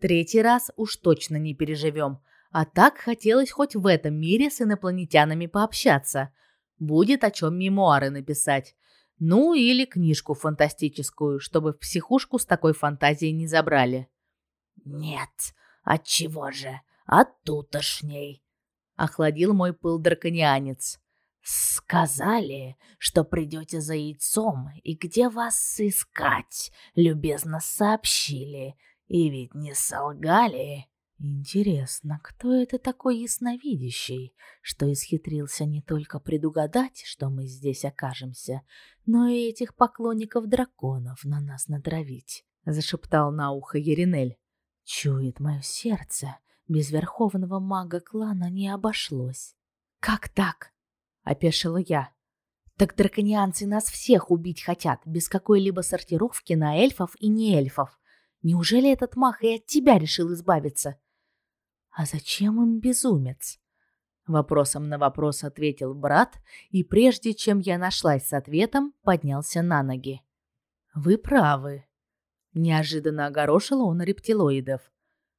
третий раз уж точно не переживем. А так хотелось хоть в этом мире с инопланетянами пообщаться. Будет о чем мемуары написать. Ну или книжку фантастическую, чтобы в психушку с такой фантазией не забрали. Нет, от чего же? От тутошней. Охладил мой пыл драконианец. Сказали, что придете за яйцом, и где вас искать, любезно сообщили, и ведь не солгали. Интересно, кто это такой ясновидящий, что исхитрился не только предугадать, что мы здесь окажемся, но и этих поклонников драконов на нас натравить, зашептал на ухо Еринель. Чует мое сердце, без верховного мага клана не обошлось. Как так? Опешила я. Так драконианцы нас всех убить хотят, без какой-либо сортировки на эльфов и не эльфов. Неужели этот маг и от тебя решил избавиться? А зачем им безумец? Вопросом на вопрос ответил брат, и прежде чем я нашлась с ответом, поднялся на ноги. Вы правы. Неожиданно огорошил он рептилоидов.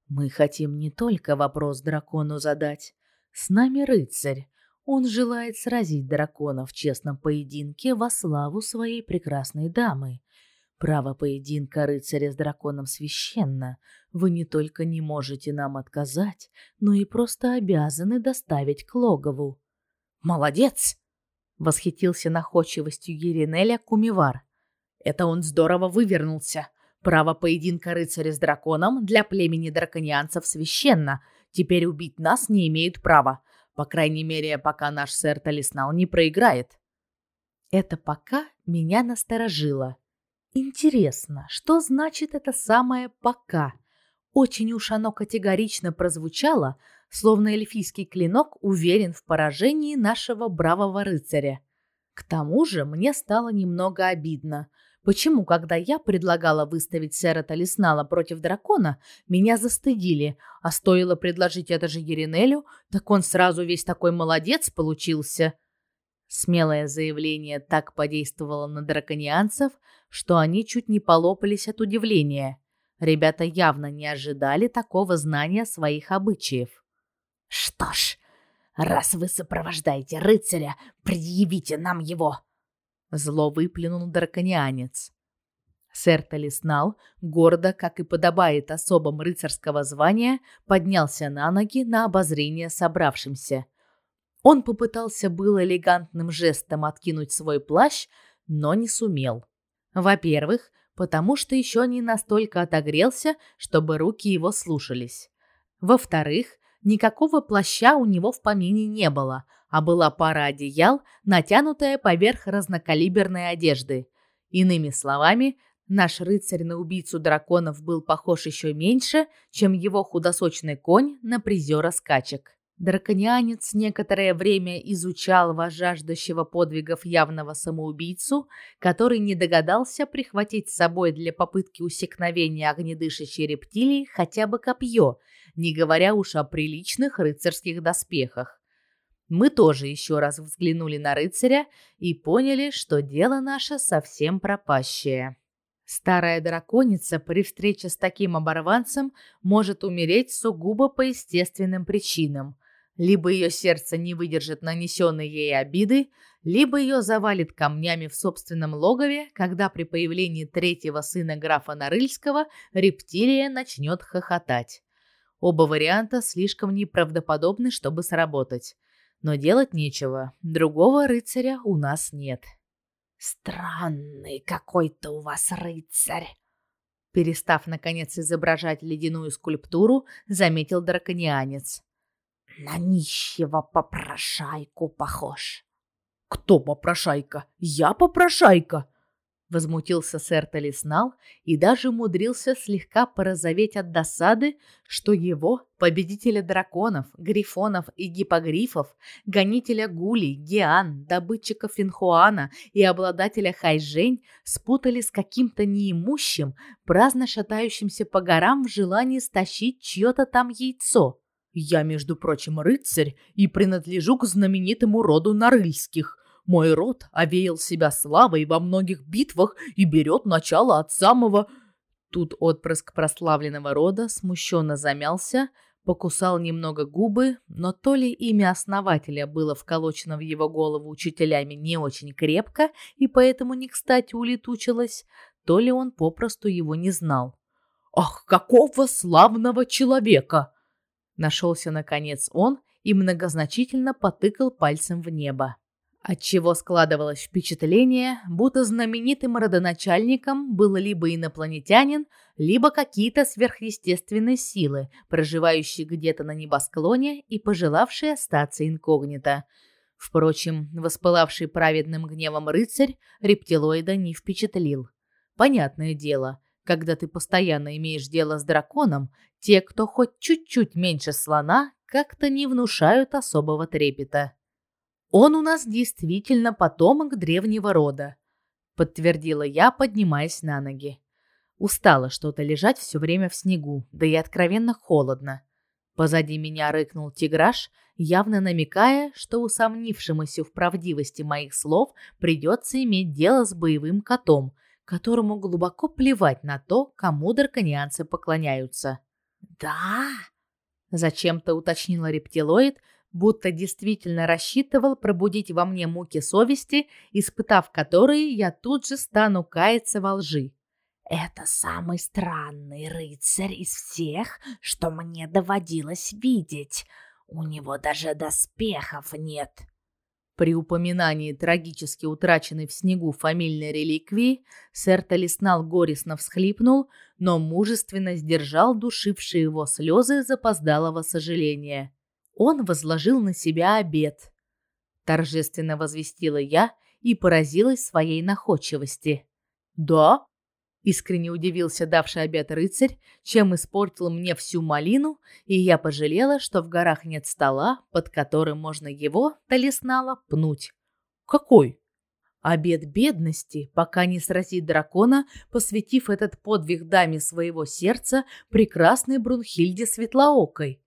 Мы хотим не только вопрос дракону задать. С нами рыцарь. Он желает сразить дракона в честном поединке во славу своей прекрасной дамы. Право поединка рыцаря с драконом священно. Вы не только не можете нам отказать, но и просто обязаны доставить к логову. Молодец, восхитился находчивостью Еринеля Кумивар. Это он здорово вывернулся. Право поединка рыцаря с драконом для племени драконианцев священно. Теперь убить нас не имеют права. По крайней мере, пока наш сэр Талиснал не проиграет. Это пока меня насторожило. Интересно, что значит это самое «пока»? Очень уж оно категорично прозвучало, словно эльфийский клинок уверен в поражении нашего бравого рыцаря. К тому же мне стало немного обидно. Почему, когда я предлагала выставить сэра Талиснала против дракона, меня застыдили, а стоило предложить это же Еринелю, так он сразу весь такой молодец получился. Смелое заявление так подействовало на драконианцев, что они чуть не полопались от удивления. Ребята явно не ожидали такого знания своих обычаев. Что ж, раз вы сопровождаете рыцаря, предъявите нам его, зло выплюнул драконианец. Сэр Талиснал, гордо, как и подобает особам рыцарского звания, поднялся на ноги на обозрение собравшимся – он попытался было элегантным жестом откинуть свой плащ, но не сумел. Во-первых, потому что еще не настолько отогрелся, чтобы руки его слушались. Во-вторых, никакого плаща у него в помине не было, а была пара одеял, натянутая поверх разнокалиберной одежды. Иными словами, наш рыцарь на убийцу драконов был похож еще меньше, чем его худосочный конь на призера скачек. Драконианец некоторое время изучал вожаждущего подвигов явного самоубийцу, который не догадался прихватить с собой для попытки усекновения огнедышащей рептилии хотя бы копье, не говоря уж о приличных рыцарских доспехах. Мы тоже еще раз взглянули на рыцаря и поняли, что дело наше совсем пропащее. Старая драконица при встрече с таким оборванцем может умереть сугубо по естественным причинам – либо ее сердце не выдержит нанесенной ей обиды, либо ее завалит камнями в собственном логове, когда при появлении третьего сына графа Нарыльского рептилия начнет хохотать. Оба варианта слишком неправдоподобны, чтобы сработать. Но делать нечего, другого рыцаря у нас нет. Странный какой-то у вас рыцарь. Перестав наконец изображать ледяную скульптуру, заметил драконианец. На нищего попрошайку похож. Кто попрошайка? Я попрошайка. Возмутился сэр Талиснал и даже умудрился слегка порозоветь от досады, что его, победителя драконов, грифонов и гипогрифов, гонителя гулей, гиан, добытчика финхуана и обладателя хайжень спутали с каким-то неимущим, праздно шатающимся по горам в желании стащить чье-то там яйцо. Я, между прочим, рыцарь и принадлежу к знаменитому роду Нарыльских. Мой род овеял себя славой во многих битвах и берет начало от самого... Тут отпрыск прославленного рода смущенно замялся, покусал немного губы, но то ли имя основателя было вколочено в его голову учителями не очень крепко и поэтому не кстати улетучилось, то ли он попросту его не знал. «Ах, какого славного человека!» Нашелся, наконец, он и многозначительно потыкал пальцем в небо. Отчего складывалось впечатление, будто знаменитым родоначальником был либо инопланетянин, либо какие-то сверхъестественные силы, проживающие где-то на небосклоне и пожелавшие остаться инкогнито. Впрочем, воспылавший праведным гневом рыцарь рептилоида не впечатлил. Понятное дело, когда ты постоянно имеешь дело с драконом, те, кто хоть чуть-чуть меньше слона, как-то не внушают особого трепета. Он у нас действительно потомок древнего рода, подтвердила я, поднимаясь на ноги. Устала что-то лежать все время в снегу, да и откровенно холодно. Позади меня рыкнул тиграш, явно намекая, что усомнившемуся в правдивости моих слов придется иметь дело с боевым котом, которому глубоко плевать на то, кому драконианцы поклоняются. «Да?» – зачем-то уточнила рептилоид, будто действительно рассчитывал пробудить во мне муки совести, испытав которые, я тут же стану каяться во лжи. Это самый странный рыцарь из всех, что мне доводилось видеть. У него даже доспехов нет. При упоминании трагически утраченной в снегу фамильной реликвии сэр Талиснал горестно всхлипнул, но мужественно сдержал душившие его слезы запоздалого сожаления он возложил на себя обет. Торжественно возвестила я и поразилась своей находчивости. «Да?» – искренне удивился давший обет рыцарь, чем испортил мне всю малину, и я пожалела, что в горах нет стола, под которым можно его, талиснала, пнуть. «Какой?» Обед бедности, пока не сразит дракона, посвятив этот подвиг даме своего сердца, прекрасной Брунхильде Светлоокой.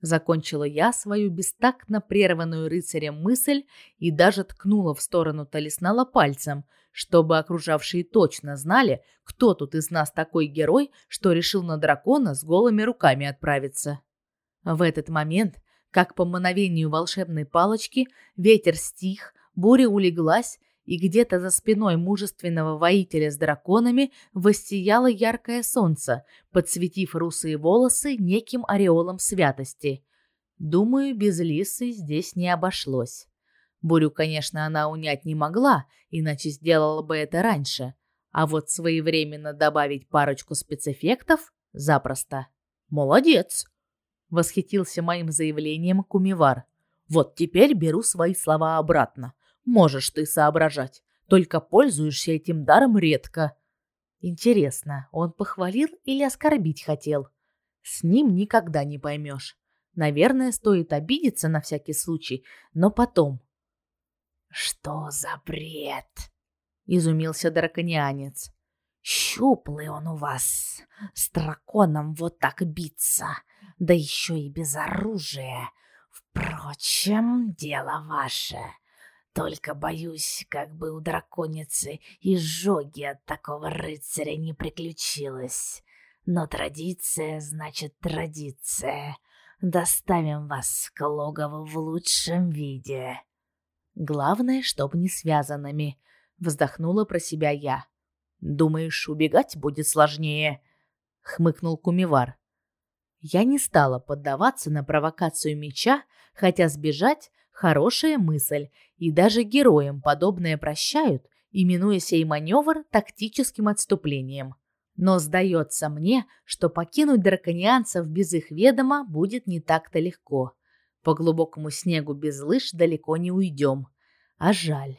Закончила я свою бестактно прерванную рыцарем мысль и даже ткнула в сторону талиснала пальцем, чтобы окружавшие точно знали, кто тут из нас такой герой, что решил на дракона с голыми руками отправиться. В этот момент, как по мановению волшебной палочки, ветер стих, буря улеглась, и где-то за спиной мужественного воителя с драконами воссияло яркое солнце, подсветив русые волосы неким ореолом святости. Думаю, без Лисы здесь не обошлось. Бурю, конечно, она унять не могла, иначе сделала бы это раньше. А вот своевременно добавить парочку спецэффектов запросто. Молодец, восхитился моим заявлением Кумивар. Вот теперь беру свои слова обратно. Можешь ты соображать, только пользуешься этим даром редко. Интересно, он похвалил или оскорбить хотел? С ним никогда не поймешь. Наверное, стоит обидеться на всякий случай, но потом. Что за бред? изумился драконианец. Щуплый он у вас, с драконом вот так биться, да еще и без оружия. Впрочем, дело ваше. Только боюсь, как бы у драконицы изжоги от такого рыцаря не приключилось. Но традиция значит традиция. Доставим вас к логову в лучшем виде. Главное, чтоб не связанными, вздохнула про себя я. Думаешь, убегать будет сложнее? хмыкнул Кумивар. Я не стала поддаваться на провокацию меча, хотя сбежать Хорошая мысль, и даже героям подобное прощают, именуя сей маневр тактическим отступлением. Но сдается мне, что покинуть драконианцев без их ведома будет не так-то легко. По глубокому снегу без лыж далеко не уйдем. А жаль.